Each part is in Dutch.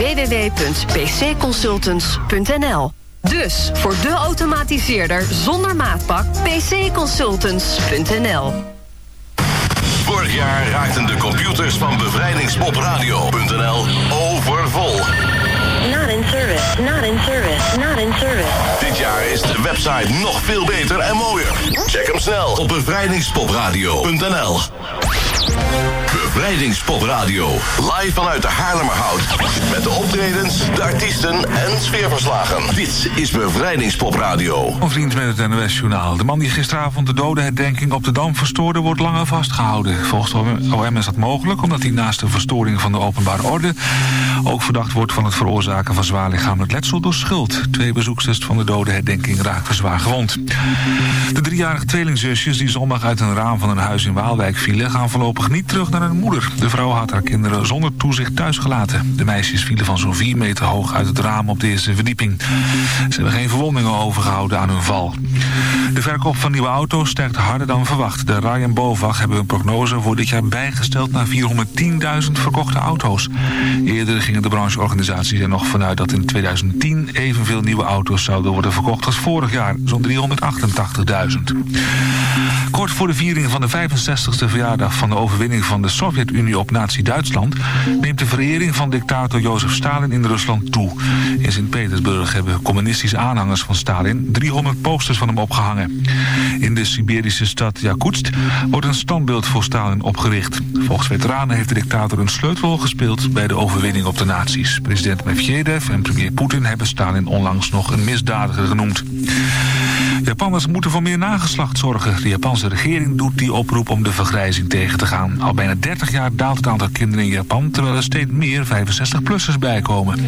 www.pcconsultants.nl. Dus voor de automatiseerder zonder maatpak pcconsultants.nl. Vorig jaar raakten de computers van bevrijdingspopradio.nl overvol. Not in service, not in service, not in service. Dit jaar is de website nog veel beter en mooier. Check hem snel op bevrijdingspopradio.nl. Bevrijdingspopradio. Live vanuit de Haarlemmerhout. Met de optredens, de artiesten en sfeerverslagen. Dit is Bevrijdingspopradio. Een vriend met het NOS-journaal. De man die gisteravond de dodenherdenking op de Dam verstoorde... wordt langer vastgehouden. Volgens de OM is dat mogelijk... omdat hij naast de verstoring van de openbare orde... ook verdacht wordt van het veroorzaken van zwaar lichamelijk letsel door schuld. Twee bezoeksters van de dodenherdenking raakten zwaar gewond. De driejarige tweelingzusjes die zondag uit een raam van een huis in Waalwijk vielen... gaan voorlopig niet terug naar hun De vrouw had haar kinderen zonder toezicht thuisgelaten. De meisjes vielen van zo'n 4 meter hoog uit het raam op de eerste verdieping. Ze hebben geen verwondingen overgehouden aan hun val. De verkoop van nieuwe auto's stijgt harder dan verwacht. De Ryan Bovag hebben hun prognose voor dit jaar bijgesteld naar 410.000 verkochte auto's. Eerder gingen de brancheorganisaties er nog vanuit dat in 2010 evenveel nieuwe auto's zouden worden verkocht als vorig jaar, zo'n 388.000. Kort voor de viering van de 65ste verjaardag van de overwinning van de Sovjet-Unie op nazi-Duitsland... neemt de verering van dictator Jozef Stalin in Rusland toe. In Sint-Petersburg hebben communistische aanhangers van Stalin 300 posters van hem opgehangen. In de Siberische stad Yakutsk wordt een standbeeld voor Stalin opgericht. Volgens veteranen heeft de dictator een sleutelrol gespeeld bij de overwinning op de nazi's. President Medvedev en premier Poetin hebben Stalin onlangs nog een misdadiger genoemd. Japanners moeten voor meer nageslacht zorgen. De Japanse regering doet die oproep om de vergrijzing tegen te gaan. Al bijna 30 jaar daalt het aantal kinderen in Japan... terwijl er steeds meer 65-plussers bijkomen.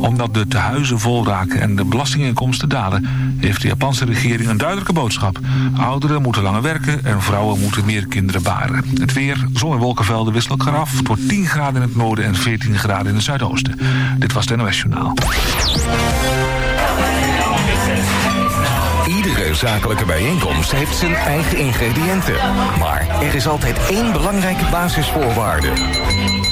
Omdat de tehuizen vol raken en de belastinginkomsten dalen... heeft de Japanse regering een duidelijke boodschap. Ouderen moeten langer werken en vrouwen moeten meer kinderen baren. Het weer, zon en wolkenvelden wisselen elkaar af. Het wordt 10 graden in het noorden en 14 graden in het zuidoosten. Dit was het NOS. Iedere zakelijke bijeenkomst heeft zijn eigen ingrediënten. Maar er is altijd één belangrijke basisvoorwaarde.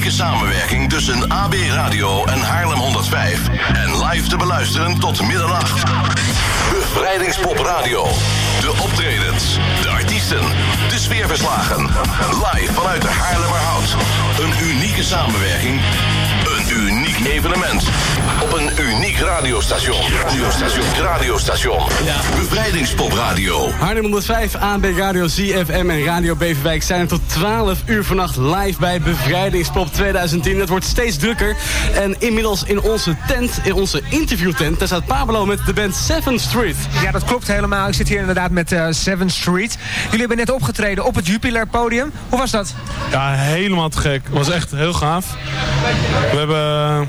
Unieke samenwerking tussen AB Radio en Haarlem 105. En live te beluisteren tot middernacht. Bevrijdingspop Radio. De optredens, de artiesten, de sfeerverslagen. Live vanuit de Haarlemmerhout. Een unieke samenwerking. Evenement. Op een uniek radiostation. Radiostation. Radiostation. Bevrijdingspop Radio. Haarlem 105, AB Radio ZFM en Radio Beverwijk zijn er tot 12 uur vannacht live bij Bevrijdingspop 2010. Het wordt steeds drukker en inmiddels in onze tent, in onze interviewtent, daar staat Pablo met de band 7 Street. Ja, dat klopt helemaal. Ik zit hier inderdaad met uh, 7 Street. Jullie hebben net opgetreden op het Jupiler podium. Hoe was dat? Ja, helemaal te gek. Het was echt heel gaaf. We hebben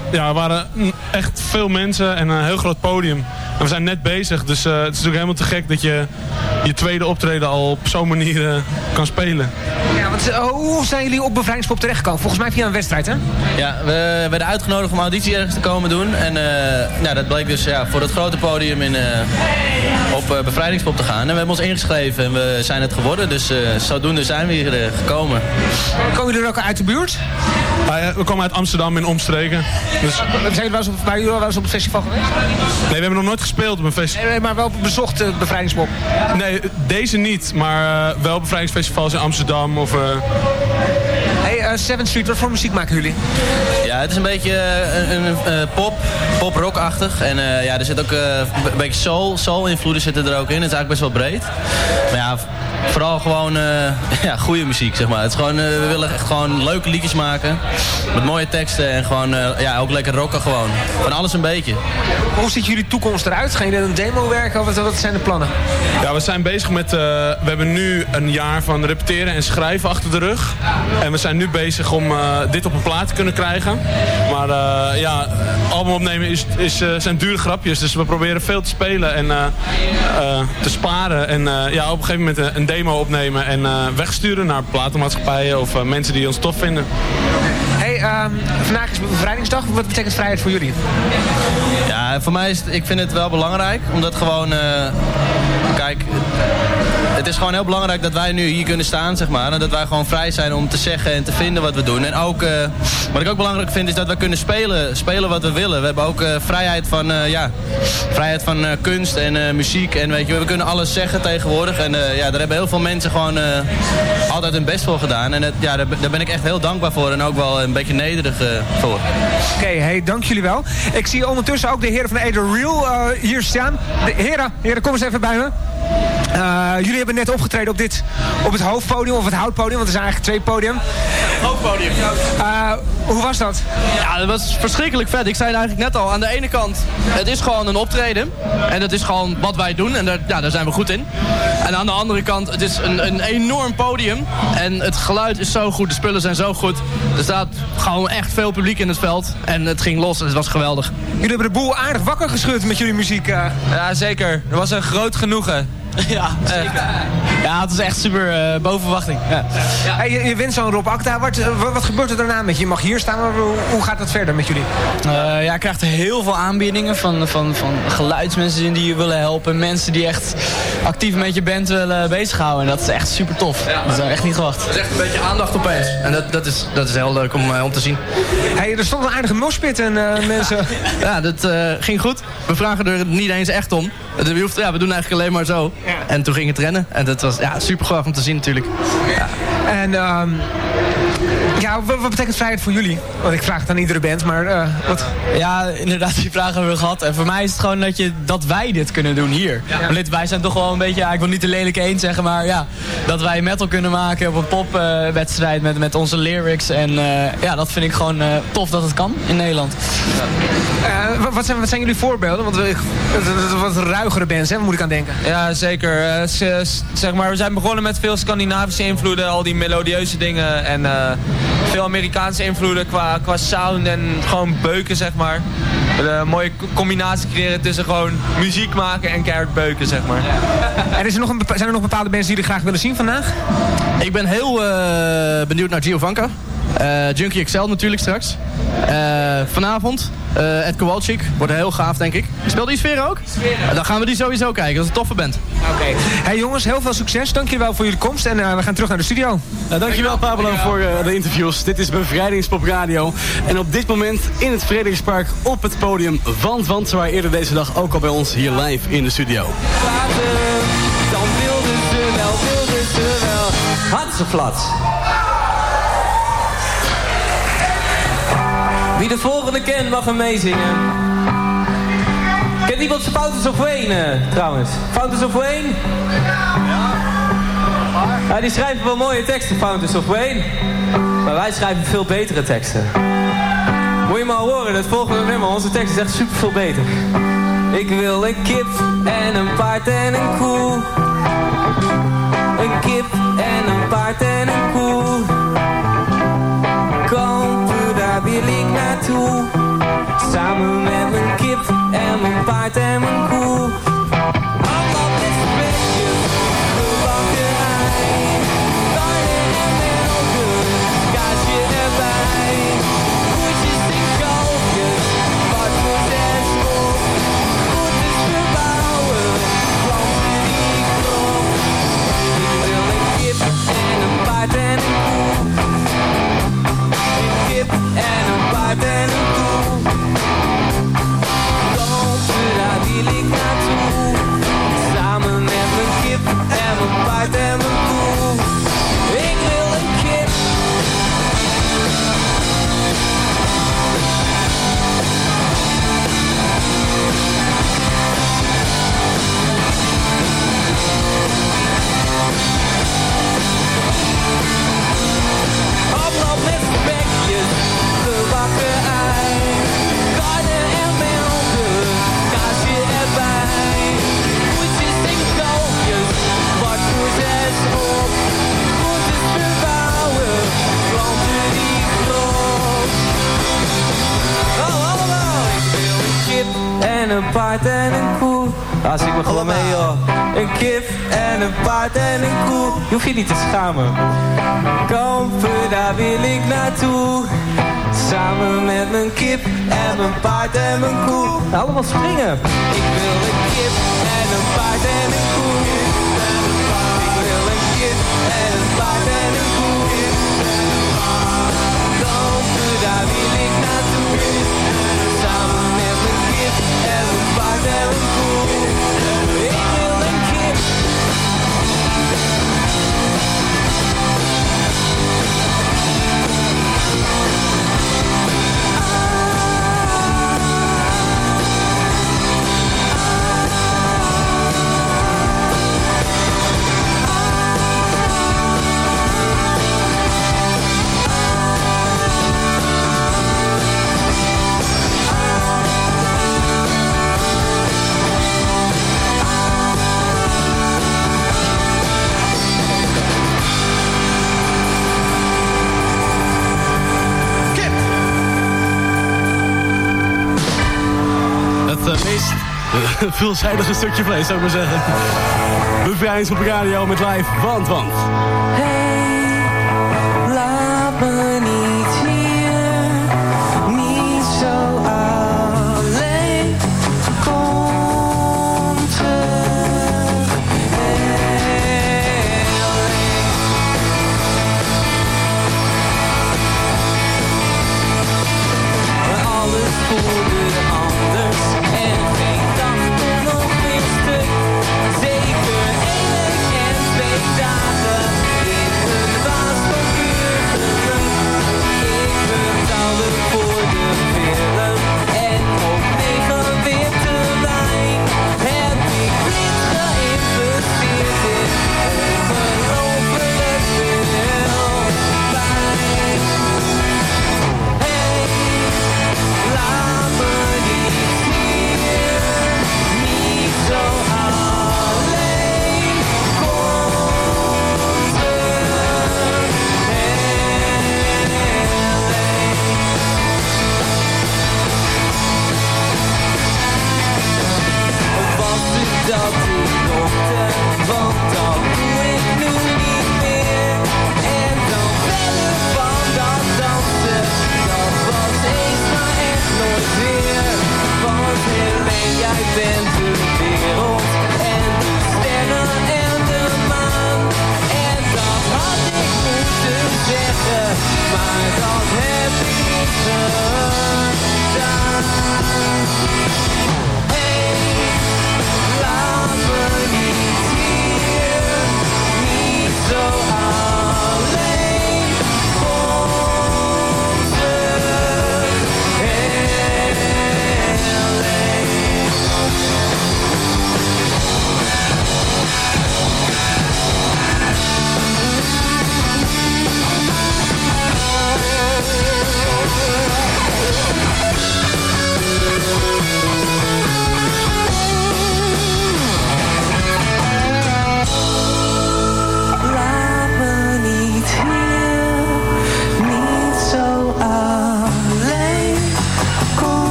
ja, er waren echt veel mensen en een heel groot podium. En we zijn net bezig, dus uh, het is natuurlijk helemaal te gek dat je je tweede optreden al op zo'n manier uh, kan spelen. Ja, want uh, hoe zijn jullie op Bevrijdingspop terechtgekomen? Volgens mij via een wedstrijd, hè? Ja, we werden uitgenodigd om auditie ergens te komen doen. En nou, dat bleek dus ja, voor het grote podium in, op Bevrijdingspop te gaan. En we hebben ons ingeschreven en we zijn het geworden. Dus zodoende zijn we hier gekomen. Komen jullie er ook uit de buurt? Ah, ja, we komen uit Amsterdam in omstreken. Dus... Zijn jullie wel eens op, jullie wel eens op het festival geweest? Nee, we hebben nog nooit gespeeld op een festival. Nee, maar wel bezocht uh, bevrijdingspop? Nee, deze niet. Maar uh, wel bevrijdingsfestivals in Amsterdam of... Uh... Hey, Seventh Street, wat voor muziek maken jullie? Ja, het is een beetje een, een pop, pop-rock-achtig. En ja, er zit ook een beetje soul, soul-invloeden zitten er ook in. Het is eigenlijk best wel breed. Maar ja, vooral gewoon uh, ja, goede muziek, zeg maar. Het is gewoon, uh, we willen echt gewoon leuke liedjes maken. Met mooie teksten en gewoon, uh, ja, ook lekker rocken gewoon. Van alles een beetje. Hoe ziet jullie toekomst eruit? Gaan jullie een demo werken of wat, wat zijn de plannen? Ja, we zijn bezig met, we hebben nu een jaar van repeteren en schrijven achter de rug. En we zijn nu bezig om dit op een plaat te kunnen krijgen. Maar ja, album opnemen is, is, zijn dure grapjes. Dus we proberen veel te spelen en te sparen. En ja, op een gegeven moment een demo opnemen en uh, wegsturen naar platenmaatschappijen of uh, mensen die ons tof vinden. Hey, um, vandaag is bevrijdingsdag. Wat betekent vrijheid voor jullie? Ja, voor mij is het, ik vind het wel belangrijk. Omdat gewoon, uh, kijk, het is gewoon heel belangrijk dat wij nu hier kunnen staan, zeg maar. En dat wij gewoon vrij zijn om te zeggen en te vinden wat we doen. En ook, uh, wat ik ook belangrijk vind, is dat we kunnen spelen, spelen wat we willen. We hebben ook uh, vrijheid van, uh, ja, vrijheid van kunst en muziek. En weet je, we kunnen alles zeggen tegenwoordig. En ja, daar hebben heel veel mensen gewoon altijd hun best voor gedaan. En het, ja, daar, ben ik echt heel dankbaar voor. En ook wel een beetje nederig voor. Oké, hey, dank jullie wel. Ik zie ondertussen ook de heren van Eder Real hier staan. De, heren, heren, kom eens even bij me. Jullie hebben net opgetreden op, dit, op het hoofdpodium, of het houtpodium, want er zijn eigenlijk twee podium. Hoofdpodium. Uh, hoe was dat? Ja, dat was verschrikkelijk vet. Ik zei het eigenlijk net al. Aan de ene kant, het is gewoon een optreden. En dat is gewoon wat wij doen. En daar, ja, daar zijn we goed in. En aan de andere kant, het is een, een enorm podium. En het geluid is zo goed, de spullen zijn zo goed. Er staat gewoon echt veel publiek in het veld. En het ging los en het was geweldig. Jullie hebben de boel aardig wakker geschud met jullie muziek. Uh. Ja, zeker. Er was een groot genoegen. Ja, zeker. ja, het is echt super uh, boven verwachting. Ja. Ja. Hey, je, je wint zo'n Rob Acta. Wat, wat, wat, gebeurt er daarna met je? Je mag hier staan, maar hoe, hoe gaat dat verder met jullie? Uh, ja, ik krijg heel veel aanbiedingen van, van, van geluidsmensen die je willen helpen. Mensen die echt actief met je band willen bezighouden. En dat is echt super tof. Ja. Dat is echt niet gewacht. Het is echt een beetje aandacht opeens. En dat, dat, is, dat is heel leuk om, uh, om te zien. Hey, er stond een aardige mospit en mensen... Ja, dat ging goed. We vragen er niet eens echt om. Ja, we doen eigenlijk alleen maar zo. En toen ging het rennen. En dat was ja, super gaaf om te zien natuurlijk. En um, ja, wat, wat, betekent vrijheid voor jullie? Want ik vraag het aan iedere band, maar uh, wat? Ja, inderdaad, die vragen hebben we gehad. En voor mij is het gewoon dat, je, dat wij dit kunnen doen hier. Ja. Want wij zijn toch wel een beetje, ja, ik wil niet de lelijke één zeggen, maar ja, dat wij metal kunnen maken op een popwedstrijd uh, met, met onze lyrics. En uh, ja, dat vind ik gewoon tof dat het kan in Nederland. wat, zijn, wat zijn jullie voorbeelden? Want we, wat ruigere bands, hè, moet ik aan denken. Ja, zeker. zeg maar, we zijn begonnen met veel Scandinavische invloeden, al die melodieuze dingen. En veel Amerikaanse invloeden qua, qua sound en gewoon beuken, zeg maar. Een mooie combinatie creëren tussen gewoon muziek maken en keihard beuken, zeg maar. En is er nog een, zijn er nog bepaalde mensen die jullie graag willen zien vandaag? Ik ben heel uh, benieuwd naar Giovanka. Uh, Junkie XL natuurlijk straks. Uh, vanavond, uh, Ed Kowalczyk. Wordt heel gaaf, denk ik. Speelt die sfeer ook? Sfeer. Dan gaan we die sowieso kijken. Dat is een toffe band. Oké. Okay. Hey jongens, heel veel succes. Dankjewel voor jullie komst. En we gaan terug naar de studio. Uh, dankjewel Pablo voor de interviews. Dit is Bevrijdingspop Radio. En op dit moment in het Vrederikspark op het podium. Want, want ze waren eerder deze dag ook al bij ons hier live in de studio. Dan wilden ze wel, wilden ze wel. Hanseflat. Wie de volgende kent mag hem meezingen. Kent iemand Fountains of Wayne uh, trouwens? Fountains of Wayne? Ja, die schrijven wel mooie teksten, Fountains of Wayne. Maar wij schrijven veel betere teksten. Moet je maar horen, dat volgende nummer, onze tekst is echt super veel beter. Ik wil een kip en een paard en een koe. Een kip en een paard en een koe. Wil ik naartoe. Samen met mijn kip en mijn paard en mijn koe. Een paard en een koe. Ah, zing me gewoon mee, joh. Een kip en een paard en een koe. Je hoeft je niet te schamen. Kampen, daar wil ik naartoe. Samen met mijn kip en mijn paard en mijn koe. Allemaal springen. Ik wil een kip en een paard en een koe. Ik wil een kip en een paard en een koe. veelzijdige stukje vlees, zou ik maar zeggen. Bevrijdings op radio met live, want, want. Laat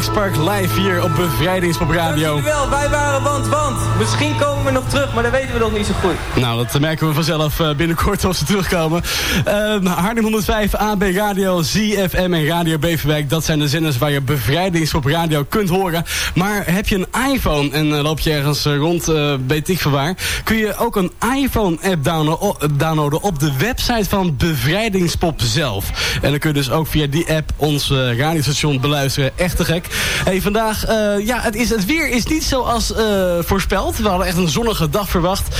Frederikspark live hier op Bevrijdingspop Radio. Wel, wij waren Want Want. Misschien komen we nog terug, maar dat weten we nog niet zo goed. Nou, dat merken we vanzelf eh, binnenkort als ze terugkomen. Harlem 105, AB Radio, ZFM en Radio Beverwijk. Dat zijn de zenders waar je Bevrijdingspop Radio kunt horen. Maar heb je een iPhone en uh, loop je ergens uh, rond, weet ik van waar... kun je ook een iPhone-app downloaden op de website van Bevrijdingspop zelf. En dan kun je dus ook via die app ons radiostation beluisteren. Echt te gek. Hey, vandaag, ja, het, is, het weer is niet zoals voorspeld. We hadden echt een zonnige dag verwacht.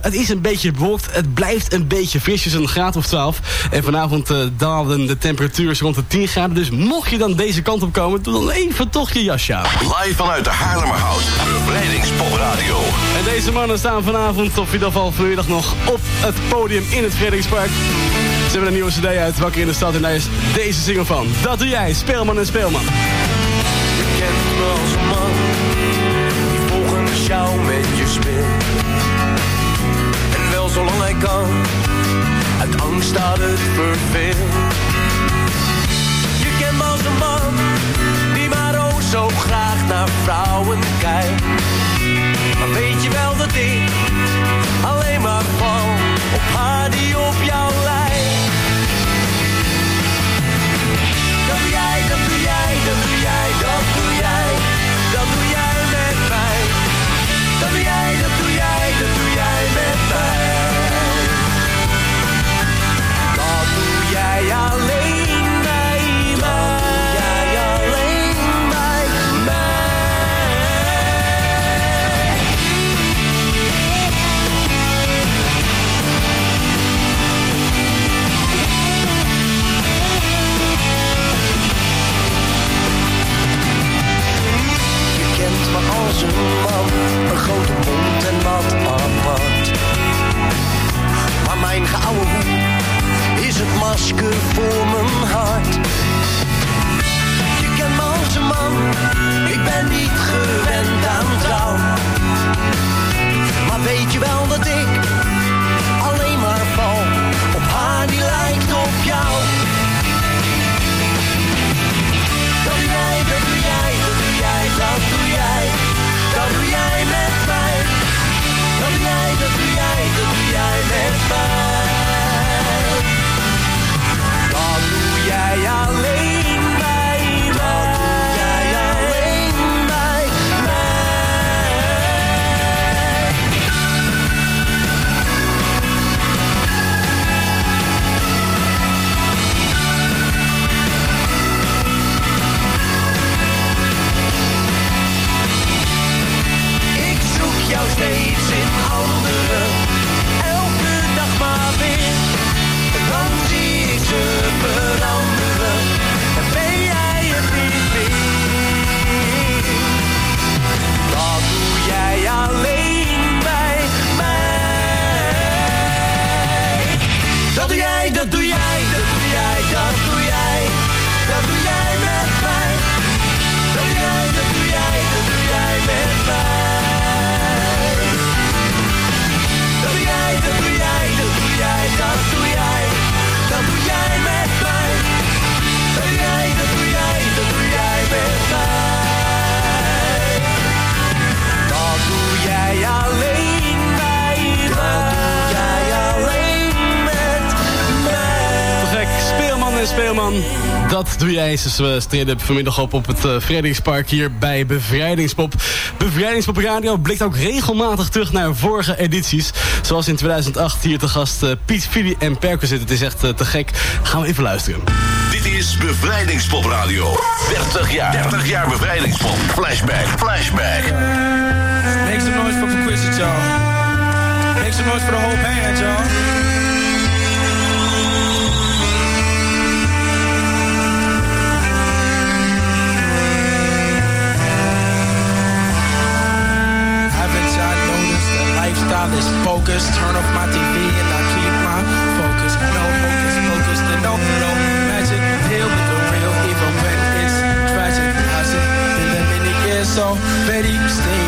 het is een beetje bewolkt. Het blijft een beetje frisjes, een graad of 12. En vanavond dalen de temperatuur rond de 10 graden. Dus mocht je dan deze kant op komen, doe dan even toch je jasje aan. Live vanuit de Haarlemmerhout. Bevrijdingspop Radio. En deze mannen staan vanavond, of in ieder geval vanmiddag nog, op het podium in het Frederikspark. Ze hebben een nieuwe cd uit, Wakker in de Stad. En daar is deze single van. Dat doe jij, Speelman en Speelman. Je kent me als man, die volgens jou met je speelt. Staat masker voor mijn hart. Je kent me als een man, ik ben niet gewend aan trouw. Maar weet je wel dat ik Doe jij. Ze streden vanmiddag op op het uh, hier bij Bevrijdingspop. Bevrijdingspop Radio blikt ook regelmatig terug naar vorige edities. Zoals in 2008 hier te gast uh, Piet, Fili en Perco zitten. Het is echt uh, te gek. Gaan we even luisteren. Dit is Bevrijdingspop Radio. 30 jaar. 30 jaar Bevrijdingspop. Flashback. Flashback. Make some noise for Quizzy, y'all. Make some noise for the whole band, y'all. Lifestyle is bogus? Turn off my TV and I keep my focus. No focus, focus, the no, no magic. Deal with the real, even when it's tragic. Hasn't been that many years already. Staying in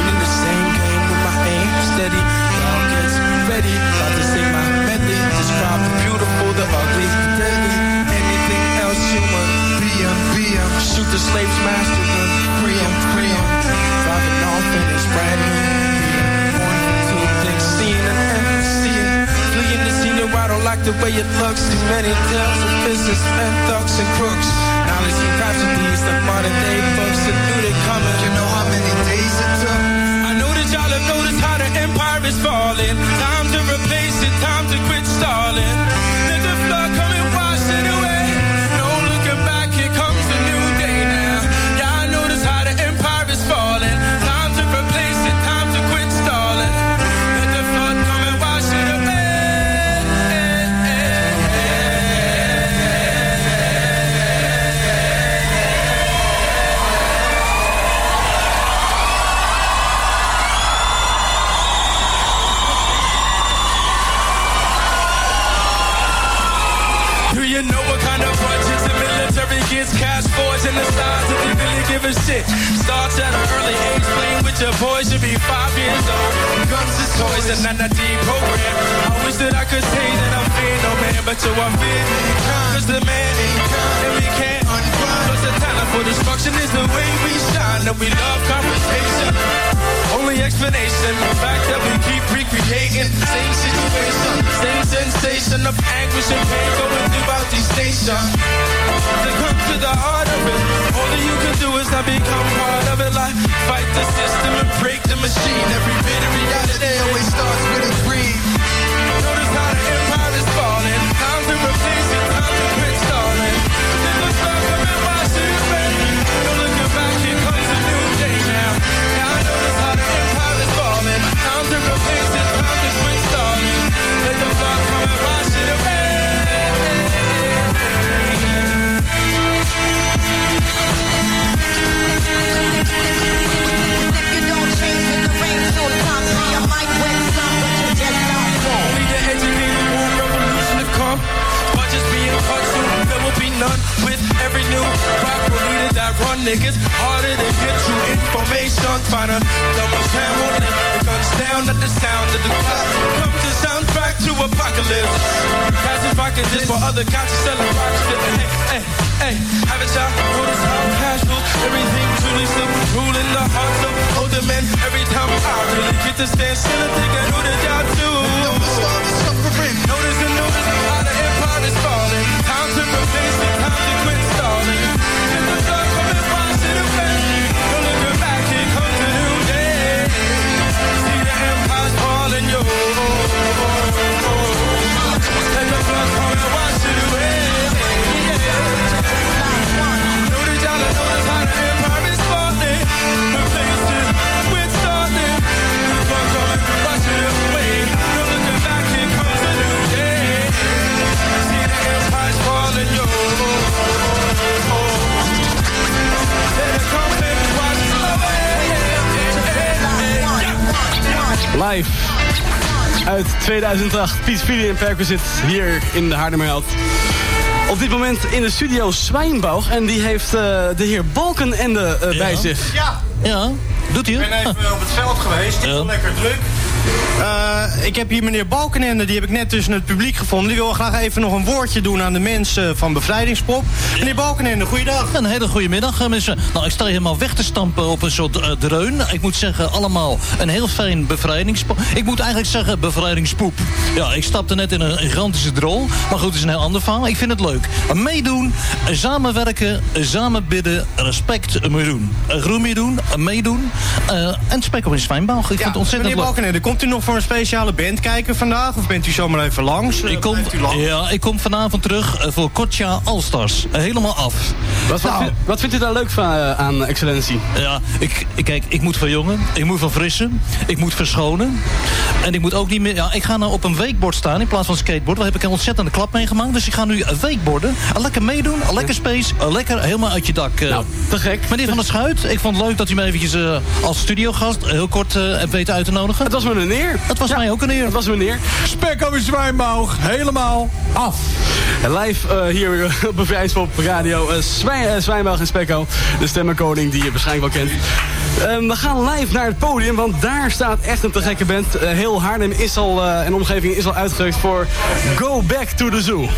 the way it looks. Too many tales of businessmen, thugs and crooks. Knowledge and tragedies, the modern day books, shit. Starts at an early age, playing with your boys should be five years old. Guns is toys and not a deep program. I wish that I could say that I'm fear no man, but so I fear Cause the man ain't kind and we can't unfriend. Plus the talent for destruction is the way we shine. And we love confrontation. Only explanation, the fact that we keep recreating same situation, same sensation of anguish and pain going throughout these stations. To come to the heart of it, all that you can do is not become part of it. Like fight the system and break the machine. Every bit of reality always starts with a dream. Notice how the empire is falling. Time to replace it, time 2008. Piet Vili en Perquisite hier in de Haarlemmerheld. Op dit moment in de studio Zwijnbouw. En die heeft eh, de heer Balkenende eh, bij zich. Ja. Ja, doet hij Ik ben even op het veld geweest. Het is wel lekker druk. Eh, ik heb hier meneer Balkenende, die heb ik net tussen het publiek gevonden. Die wil graag even nog een woordje doen aan de mensen van Bevrijdingspop. Meneer Balkenende, goeiedag. Een hele goede middag, eh, mensen. Nou, ik sta hier helemaal weg te stampen op een soort eh, dreun. Ik moet zeggen, allemaal een heel fijn bevrijdingspoep. Ik moet eigenlijk zeggen bevrijdingspoep. Ja, ik stapte net in een gigantische drol. Maar goed, het is een heel ander verhaal. Ik vind het leuk. Meedoen, samenwerken, samen bidden, respect meedoen. Groen meedoen, meedoen. eh, en spek op een zwijnbouw. Ik vind het ontzettend meneer leuk. Balkenende, komt u nog voor een speciale band kijken vandaag? Of bent u zomaar even langs? Ik kom, ja, ik kom vanavond terug eh, voor Kotja Allstars. Eh, Helemaal af. Wat, wat, vindt- wat vindt u daar leuk van eh, aan, excellentie? Ja, ik, ik, kijk, ik moet verjongen, ik moet verfrissen, ik moet verschonen. En ik moet ook niet meer... Ja, ik ga nou op een weekbord staan in plaats van skateboard. Daar heb ik een ontzettende klap meegemaakt. Dus ik ga nu weekborden. Eh, Lekker meedoen, eh, lekker space, eh, lekker helemaal uit je dak. Nou, te gek. Meneer Van der Schuit, ik vond het leuk dat u me eventjes eh, als studiogast heel kort eh hebt weten uit te nodigen. Het was me een eer. Het was mij ook een eer. Het was me een eer. Spek een zwijnbouw, helemaal af. Live eh, hier op Bevrijdingspop Radio. Zwij, Zwijnbouw en Spekko. De stemmenkoning die je waarschijnlijk wel kent. Ehm, we gaan live naar het podium, want daar staat echt een te gekke band. Heel Haarlem is al, eh, en omgeving is al uitgerukt voor Go Back to the Zoo.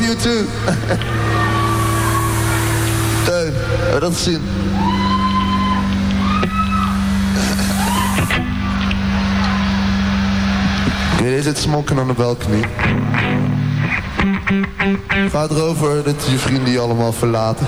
Love you too. Teun, je dat gezien? Jullie zit smokken on the balcony. Gaat erover dat je vrienden je allemaal verlaten.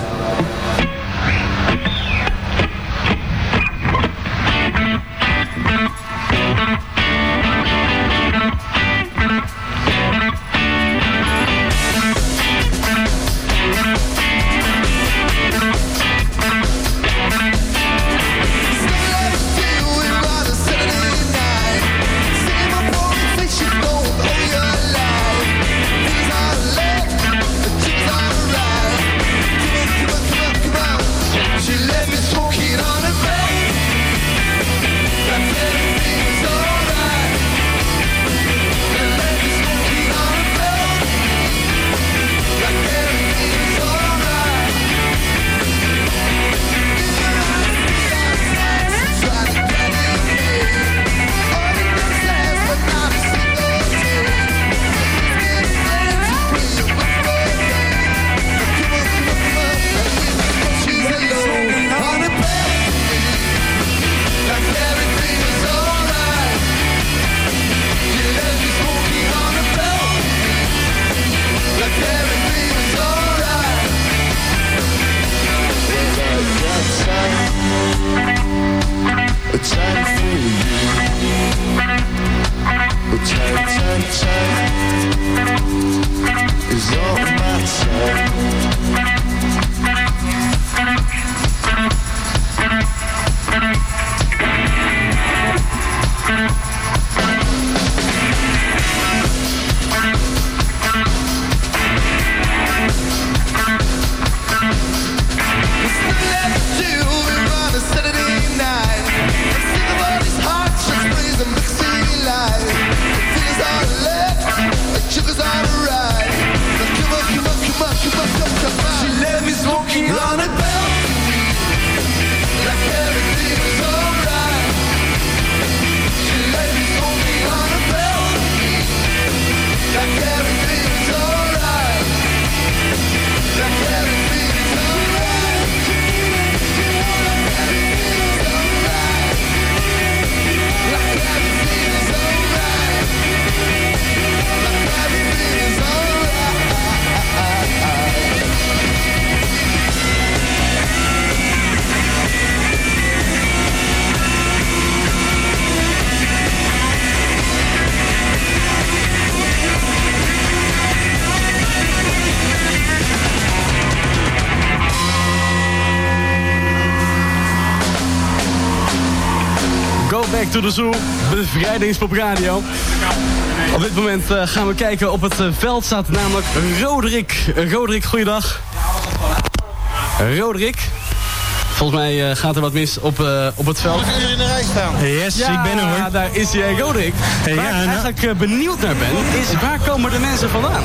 To the zoo, bevrijdingspop radio. Op dit moment eh, gaan we kijken op het eh, veld staat namelijk Roderick. Eh, Roderick, goeiedag. Roderick. Volgens mij eh, gaat er wat mis op, eh, op het veld. uur in de rij staan. Yes, Ja, ik ben er hoor. daar is hij, Roderick. Waar ja, ik nou- eigenlijk benieuwd naar ben, is waar komen de mensen vandaan?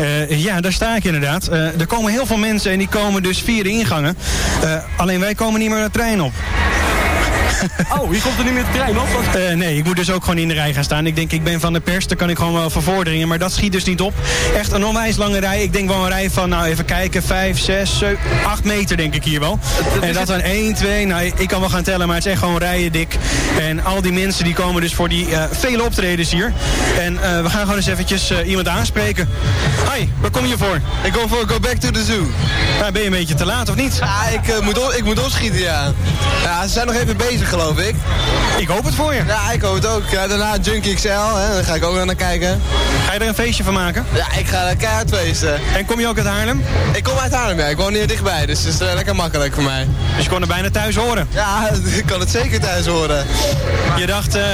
Eh, ja, daar sta ik inderdaad. Eh, er komen heel veel mensen en die komen dus via de ingangen. Eh, alleen wij komen niet meer de trein op. Oh, hier komt er niet meer de trein op? Eh, nee, ik moet dus ook gewoon in de rij gaan staan. Ik denk, ik ben van de pers, daar kan ik gewoon wel vervorderingen. Maar dat schiet dus niet op. Echt een onwijs lange rij. Ik denk wel een rij van, nou even kijken, 5, 6, 7, 8 meter denk ik hier wel. En dat dan 1, 2, nou ik kan wel gaan tellen, maar het is echt gewoon rijen dik. En al die mensen die komen dus voor die eh, vele optredens hier. En eh, we gaan gewoon eens eventjes eh, iemand aanspreken. Hoi, waar kom je voor? Ik kom voor Go Back to the Zoo. ben je een beetje te laat of niet? Ja, ik, eh, moet, ik moet opschieten, ja. Ja, ze zijn nog even bezig, geloof ik. Ik hoop het voor je. Ja, ik hoop het ook. Ja, daarna Junkie XL, hè, daar ga ik ook wel naar kijken. Ga je er een feestje van maken? Ja, ik ga er keihard feesten. En kom je ook uit Haarlem? Ik kom uit Haarlem, ja. Ik woon hier dichtbij, dus het is eh, lekker makkelijk voor mij. Dus je kon er bijna thuis horen? Ja, ik kan het zeker thuis horen. Je dacht, eh,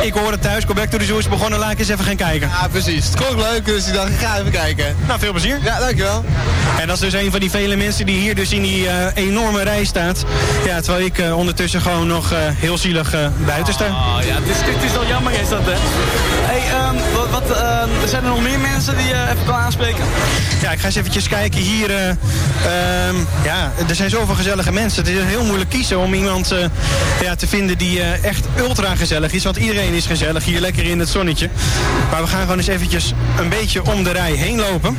ik hoor het thuis, Go Back to the Zoo is begonnen, laat ik eens even gaan kijken. Ja, precies. Het klonk leuk, dus ik dacht, ik ga even kijken. Nou, veel plezier. Ja, dankjewel. En dat is dus een van die vele mensen die hier dus in die eh, enorme rij staat. Ja, terwijl ik ondertussen gewoon nog heel zielig eh, buiten sta. Oh ja, het is, het is wel jammer is dat hè. hey, ehm, wat, wat, ehm, zijn er nog meer mensen die je even kan aanspreken? Ja, ik ga eens eventjes kijken hier. eh, ehm, ja, er zijn zoveel gezellige mensen. Het is heel moeilijk kiezen om iemand eh, ja, te vinden die eh, echt ultra gezellig is. Want iedereen is gezellig hier lekker in het zonnetje. Maar we gaan gewoon eens eventjes een beetje om de rij heen lopen.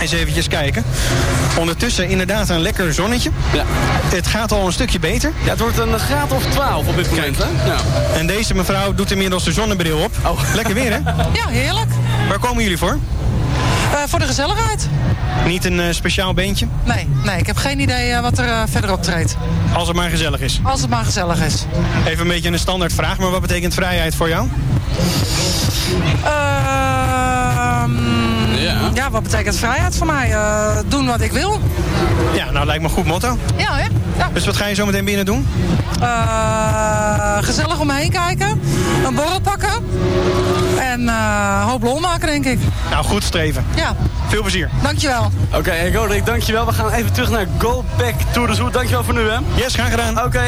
Eens eventjes kijken. Ondertussen inderdaad een lekker zonnetje. Ja. Het gaat al een stukje beter. Ja, het wordt een graad of 12 op dit moment, hè? Ja. En deze mevrouw doet inmiddels de zonnebril op. Oh. Lekker weer, hè? Ja, heerlijk. Waar komen jullie voor? Eh, voor de gezelligheid. Niet een eh, speciaal beentje? Nee, nee, ik heb geen idee eh, wat er eh, verder optreedt. Als het maar gezellig is. Als het maar gezellig is. Even een beetje een standaard vraag, maar wat betekent vrijheid voor jou? Ehm, ja. wat betekent vrijheid voor mij? Eh, doen wat ik wil. Ja, nou lijkt me een goed motto. Ja, hè? Ja. Dus wat ga je zo meteen binnen doen? Eh, gezellig om me heen kijken. Een borrel pakken. En eh, een hoop lol maken, denk ik. Nou, goed streven. Ja. Veel plezier. Dankjewel. Oké, en Roderick, dankjewel. We gaan even terug naar Go Back to the Zoo. Dankjewel voor nu, hè? Yes, graag gedaan. Oké.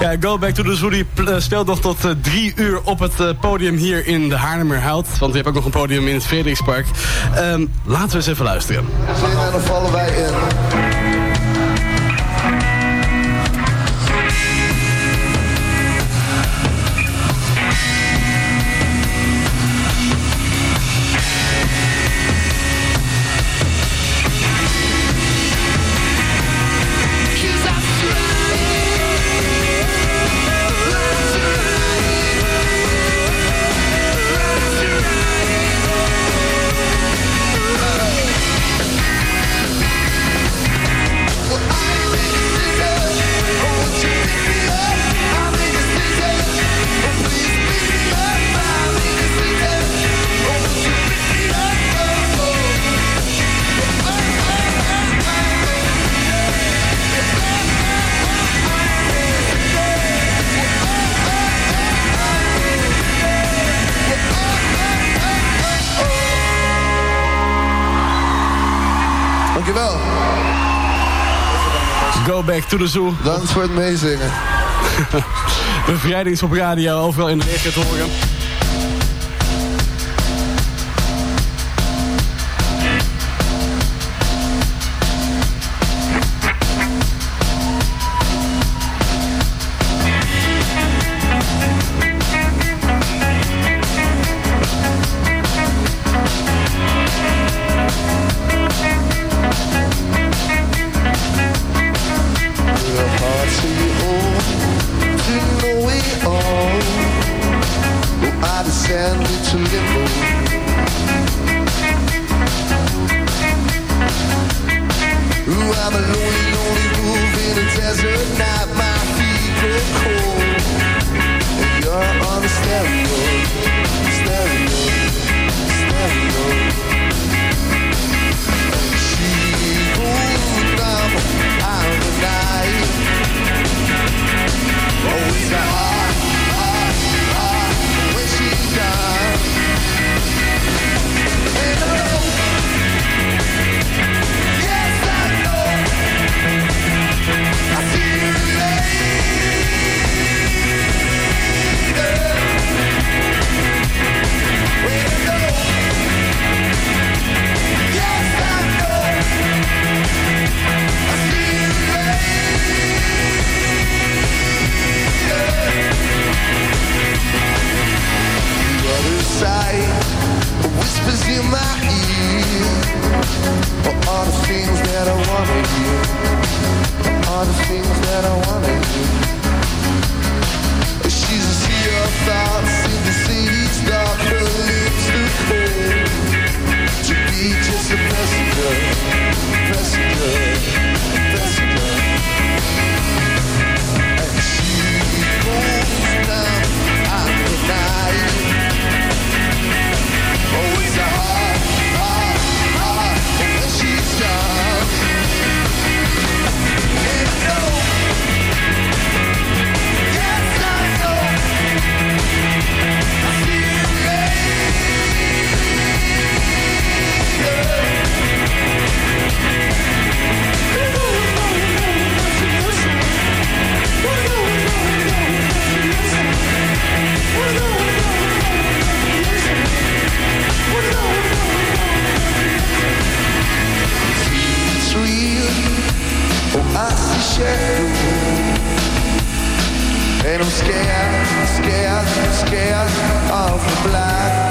Ja, Go Back to the Zoo die speelt nog tot drie uur op het podium hier in de Haarlemmerhout. Want je hebt ook nog een podium in het Frederikspark. Ehm, laten we eens even luisteren. En dan vallen wij in. Dankjewel. Go Back to the Zoo. Dank voor het meezingen. Bevrijdings op radio, overal in de regio te horen. Hear. All the things that I wanna hear I see shadows And I'm scared, scared, scared of the black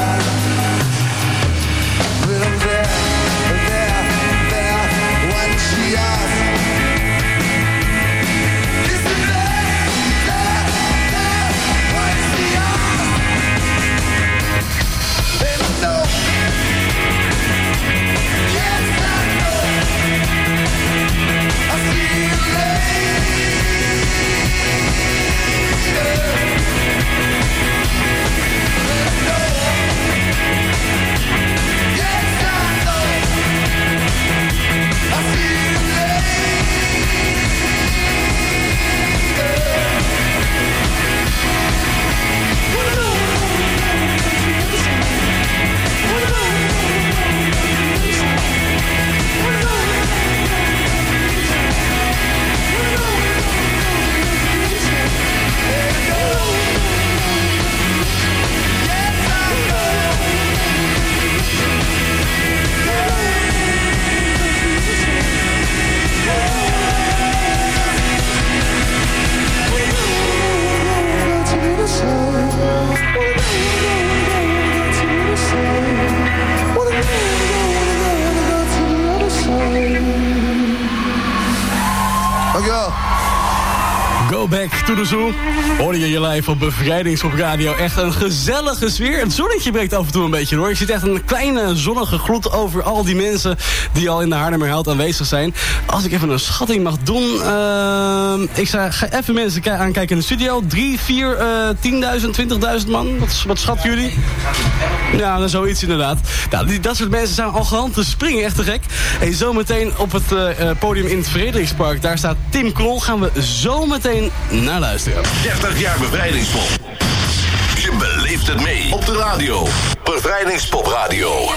Je je live op Radio. Echt een gezellige sfeer. Het zonnetje breekt af en toe een beetje door. Je ziet echt een kleine zonnige gloed over al die mensen die al in de Haarlemmerheld aanwezig zijn. Als ik even een schatting mag doen. Ehm, ik ga, ga even mensen ki- aankijken in de studio. 3, 4, eh 10.000, 20.000 man. Wat, wat schatten jullie? Ja, dan zoiets inderdaad. Nou, die, dat soort mensen zijn al geland te springen. Echt te gek. Hey, zometeen op het eh, eh, podium in het Frederikspark. Daar staat Tim Knol. Gaan we zometeen naar luisteren. 30 jaar bevrijdingspop. Je beleeft het mee op de radio. Bevrijdingspop Radio.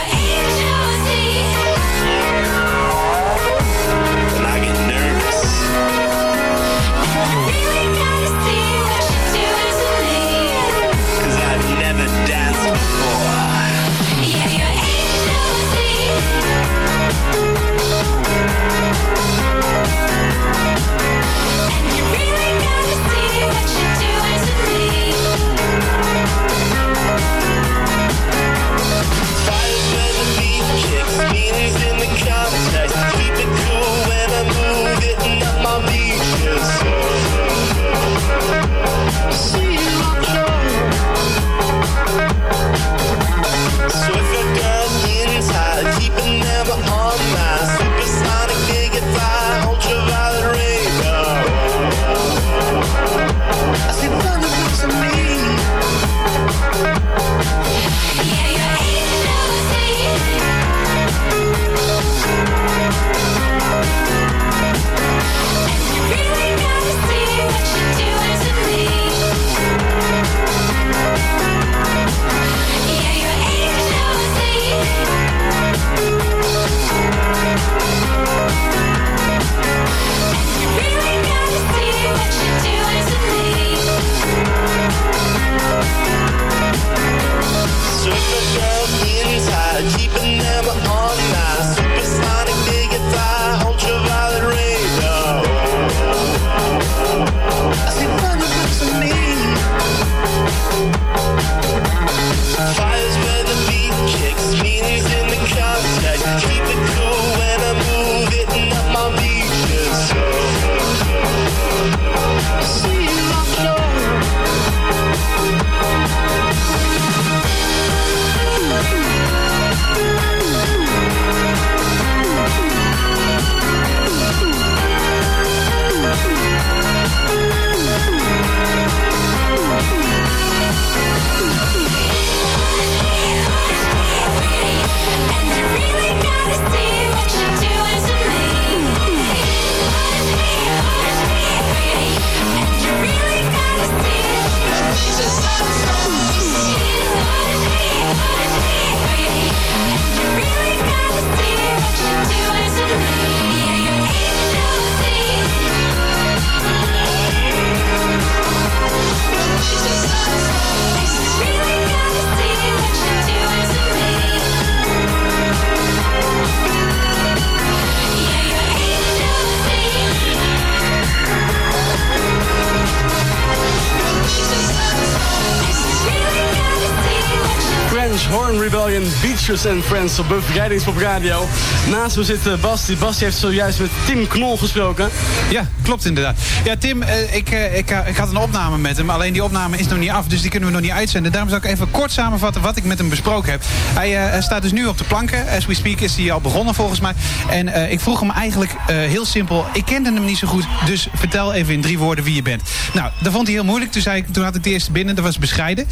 And Friends op Bevrijdingspop Radio. Naast me zit eh, Basti. Basti heeft zojuist met Tim Knol gesproken. Ja, klopt inderdaad. Ja, Tim, eh, ik, eh, ik, ik had een opname met hem. Alleen die opname is nog niet af, dus die kunnen we nog niet uitzenden. Daarom zal ik even kort samenvatten wat ik met hem besproken heb. Hij staat dus nu op de planken. As we speak is hij al begonnen volgens mij. En ik vroeg hem eigenlijk heel simpel. Ik kende hem niet zo goed, dus vertel even in drie woorden wie je bent. Nou, dat vond hij heel moeilijk. Toen, zei ik, toen had ik de eerste binnen, dat was bescheiden.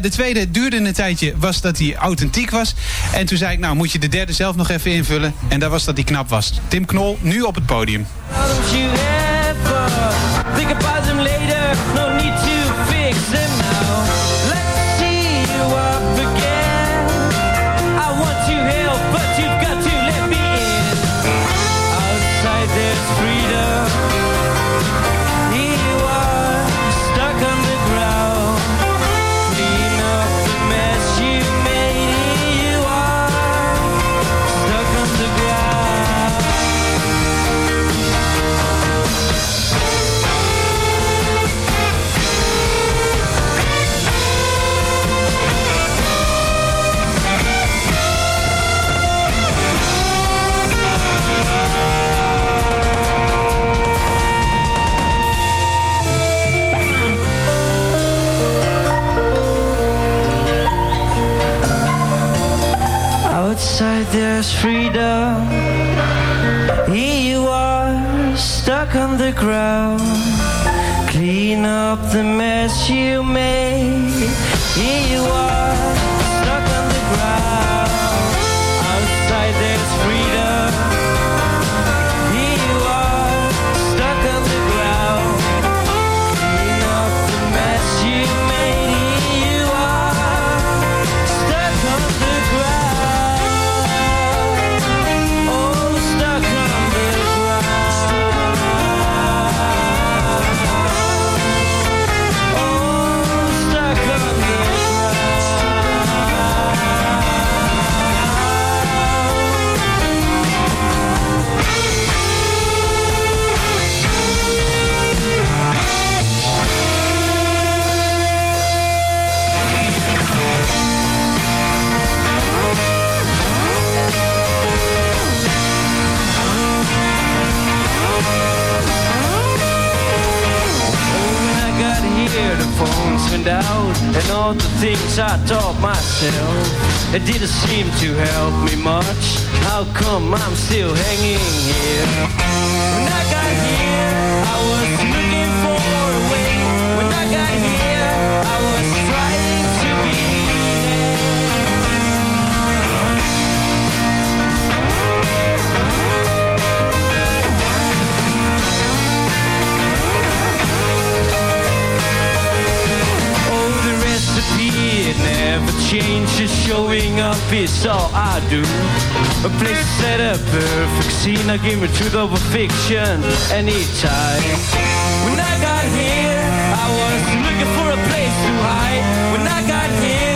De tweede duurde een tijdje, was dat hij authentiek was. En toen zei ik, nou moet je de derde zelf nog even invullen. En dat was dat hij knap was. Tim Knol, nu op het podium. Stuck on the ground. Clean up the mess you made. Here you are, phones out, and all the things I taught myself, it didn't seem to help me much. How come I'm still hanging here? Never changes. Showing up is all I do. A place set a perfect scene. I give me truth over fiction anytime. When I got here, I was looking for a place to hide. When I got here,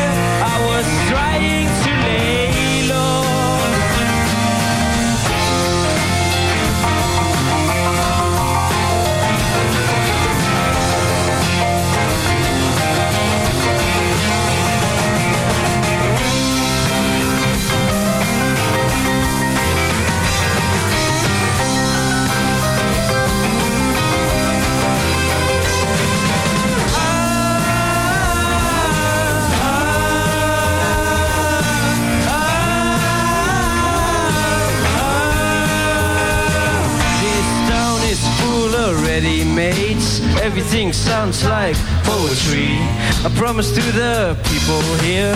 full of ready-mades. Everything sounds like poetry. I promise to the people here,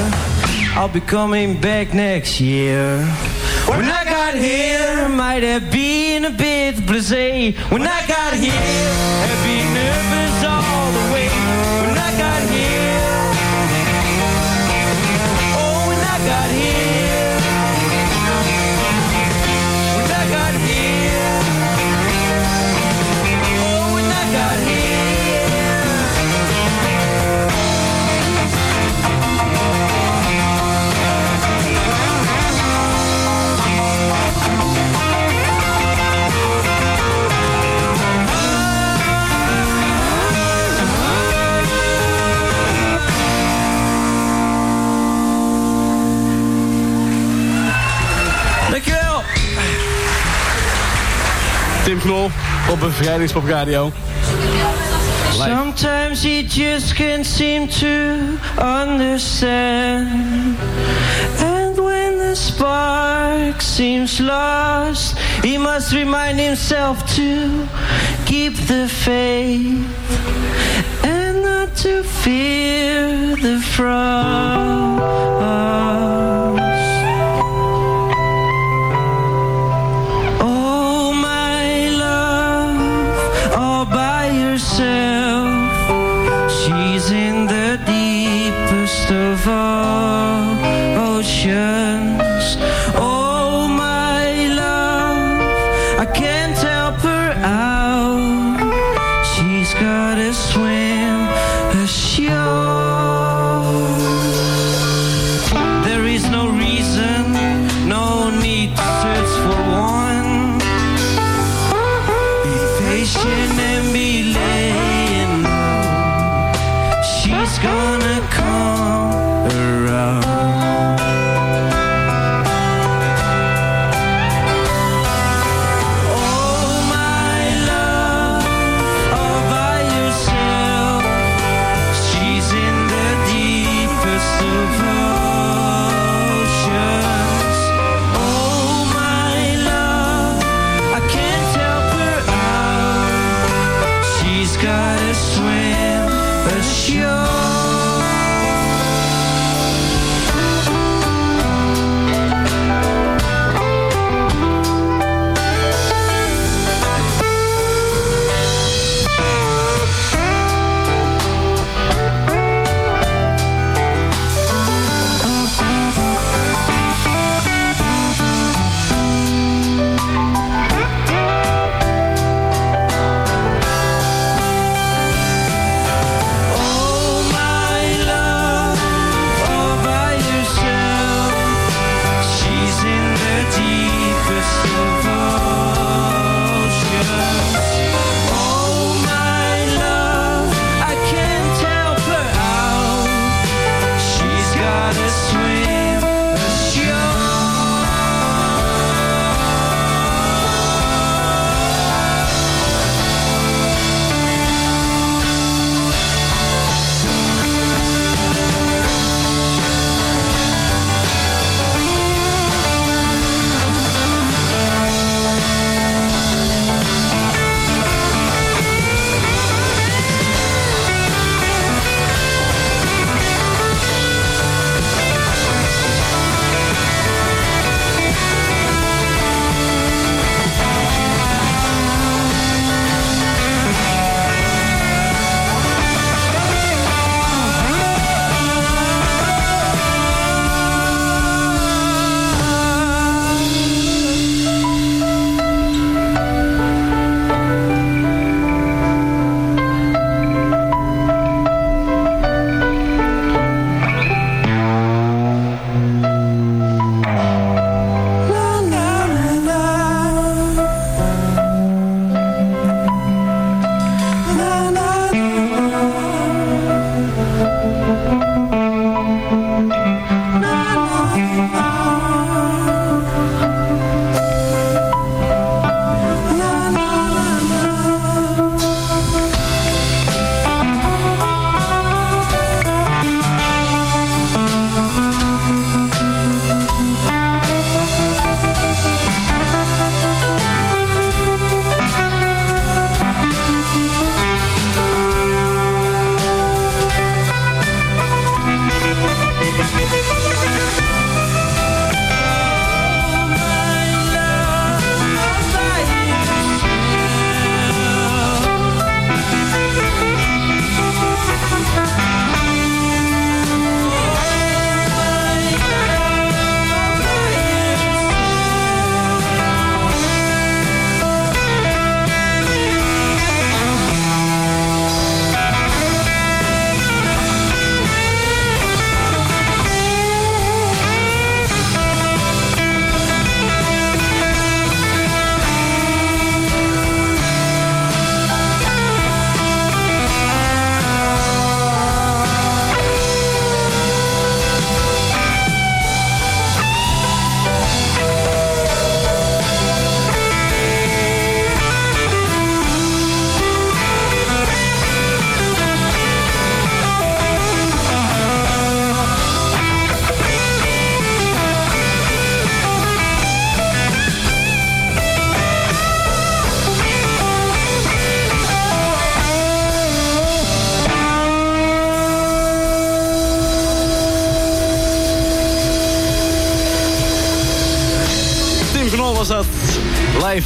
I'll be coming back next year. When I got here, might have been a bit blasé. When I got here, Tim Knol op Bevrijdingspop Radio. Sometimes he just can't seem to understand. And when the spark seems lost, he must remind himself to keep the faith and not to fear the frost.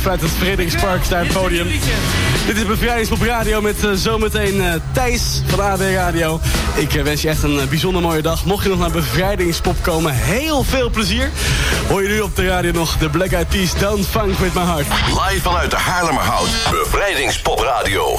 Live uit het Verenigingspark, daar het podium. Dit is Bevrijdingspop Radio met eh, zometeen eh, Thijs van AD Radio. Ik eh, wens je echt een bijzonder mooie dag. Mocht je nog naar Bevrijdingspop komen, heel veel plezier. Hoor je nu op de radio nog de Black Eyed Peas Don't Funk With My Heart. Live vanuit de Haarlemmerhout. Bevrijdingspop Radio.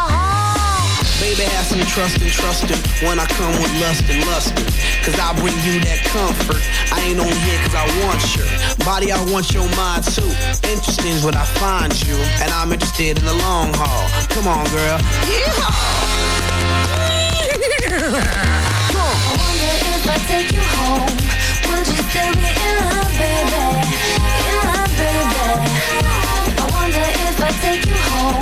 Baby, have some trust and trust him when I come with lust and lustin'. Cause I bring you that comfort. I ain't only here cause I want your body, I want your mind too. Interesting is what I find you, and I'm interested in the long haul. Come on, girl. Yeah! I wonder if I take you home, would you still be in love, baby? In love, baby. I wonder if I take you home,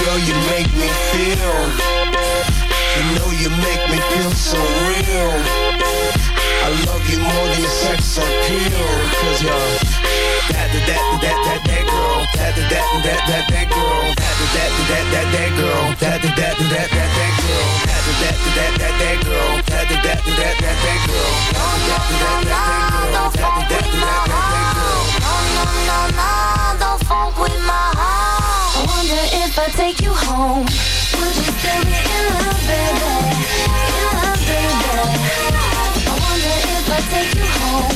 Girl, you make me feel. You know you make me feel so real. I love you more than sex appeal. Cause you're that, that, that, that, that, that girl. That, that, that, that, that, that girl. That, that, that, that, that girl. That, that, that, that, that, that girl. That, that, that, that, that girl. That, that, that, that, that, that girl. That, that, that, that, that girl. That, that, that, that, that girl. No, no, no, no, don't funk with my heart. I wonder if I take you home, would you still be in love, baby? In love, baby. I wonder if I take you home,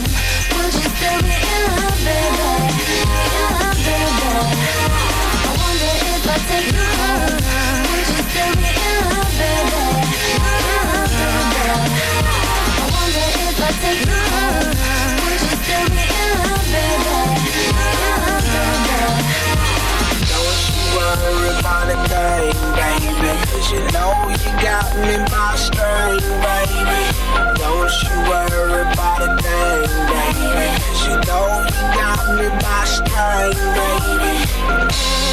would you still be in love, baby? In love, baby. I wonder if I take you home, would you still be in love, baby? In love, baby. I wonder if I take you home, Cause you know you got me my string, baby. Don't you worry about a thing, baby. Cause you know you got me my string, baby.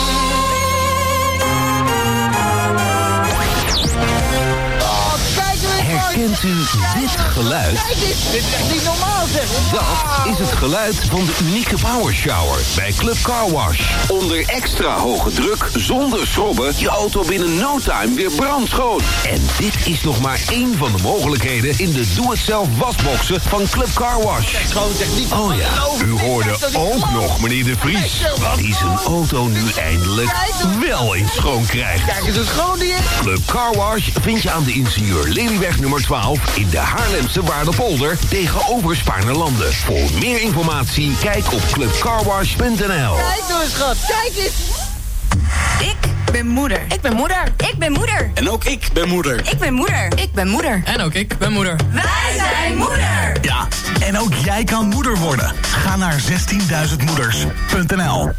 Herkent u dit geluid? Dit is echt niet normaal zeg. Dat is het geluid van de unieke power shower bij Club Car Wash. Onder extra hoge druk, zonder schrobben, je auto binnen no time weer brandschoon. En dit is nog maar één van de mogelijkheden in de doe-het-zelf wasboxen van Club Car Wash. Oh ja, u hoorde ook nog meneer De Vries. Die zijn auto nu eindelijk wel eens schoon krijgt. Kijk eens, het schoon die is. Club Car Wash vind je aan de ingenieur Lelyweg nummer 12 in de Haarlemse Waardepolder tegenover Spaarnerlanden. Voor Voor meer informatie kijk op clubcarwash.nl. Kijk nou eens, schat. Kijk eens. Ik ben moeder. Ik ben moeder. Ik ben moeder. En ook ik ben moeder. Ik ben moeder. Ik ben moeder. En ook ik ben moeder. Wij zijn moeder. Ja, en ook jij kan moeder worden. Ga naar 16.000moeders.nl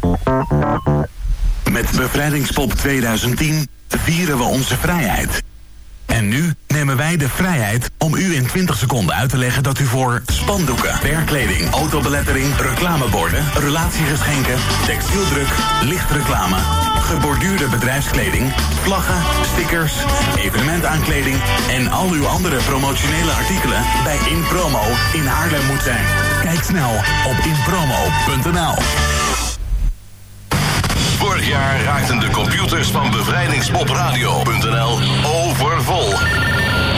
Met Bevrijdingspop 2010 vieren we onze vrijheid. En nu nemen wij de vrijheid om u in 20 seconden uit te leggen dat u voor spandoeken, werkkleding, autobelettering, reclameborden, relatiegeschenken, textieldruk, lichtreclame, geborduurde bedrijfskleding, vlaggen, stickers, evenementaankleding en al uw andere promotionele artikelen bij InPromo in Haarlem moet zijn. Kijk snel op inpromo.nl. Vorig jaar raakten de computers van bevrijdingspopradio.nl overvol.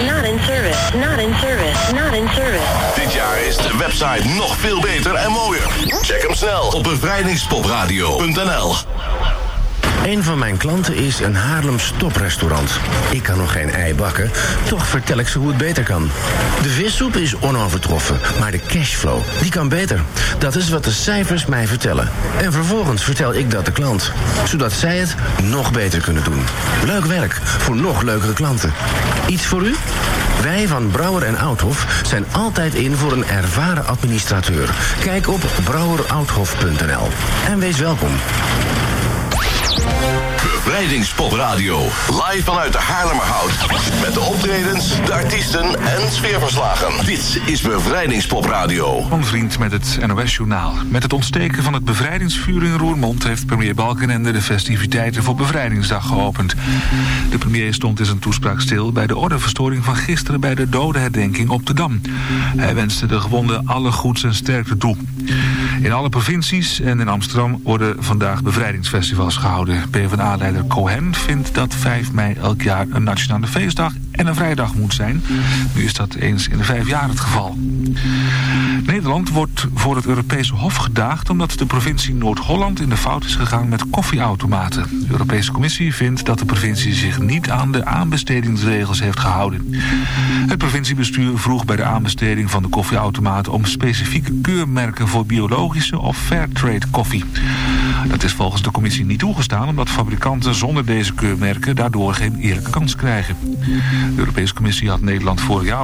Not in service, not in service, not in service. Dit jaar is de website nog veel beter en mooier. Check hem snel op bevrijdingspopradio.nl. Een van mijn klanten is een Haarlems toprestaurant. Ik kan nog geen ei bakken, toch vertel ik ze hoe het beter kan. De vissoep is onovertroffen, maar de cashflow, die kan beter. Dat is wat de cijfers mij vertellen. En vervolgens vertel ik dat de klant, zodat zij het nog beter kunnen doen. Leuk werk voor nog leukere klanten. Iets voor u? Wij van Brouwer en Outhof zijn altijd in voor een ervaren administrateur. Kijk op brouwerouthof.nl en wees welkom. Bevrijdingspop Radio. Live vanuit de Haarlemmerhout. Met de optredens, de artiesten en sfeerverslagen. Dit is Bevrijdingspop Radio. Een vriend met het NOS-journaal. Met het ontsteken van het bevrijdingsvuur in Roermond... heeft premier Balkenende de festiviteiten voor Bevrijdingsdag geopend. De premier stond in zijn toespraak stil... bij de ordeverstoring van gisteren bij de dodenherdenking op de Dam. Hij wenste de gewonden alle goeds en sterkte toe. In alle provincies en in Amsterdam worden vandaag bevrijdingsfestivals gehouden. PvdA-leider Cohen vindt dat 5 mei elk jaar een nationale feestdag en een vrijdag moet zijn. Nu is dat eens in de vijf jaar het geval. Nederland wordt voor het Europese Hof gedaagd... omdat de provincie Noord-Holland in de fout is gegaan met koffieautomaten. De Europese Commissie vindt dat de provincie zich niet aan de aanbestedingsregels heeft gehouden. Het provinciebestuur vroeg bij de aanbesteding van de koffieautomaten... om specifieke keurmerken voor biologische of fairtrade koffie. Dat is volgens de commissie niet toegestaan... omdat fabrikanten zonder deze keurmerken daardoor geen eerlijke kans krijgen. De Europese Commissie had Nederland vorig jaar